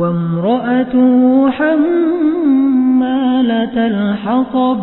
وامرأته حمالة الحطب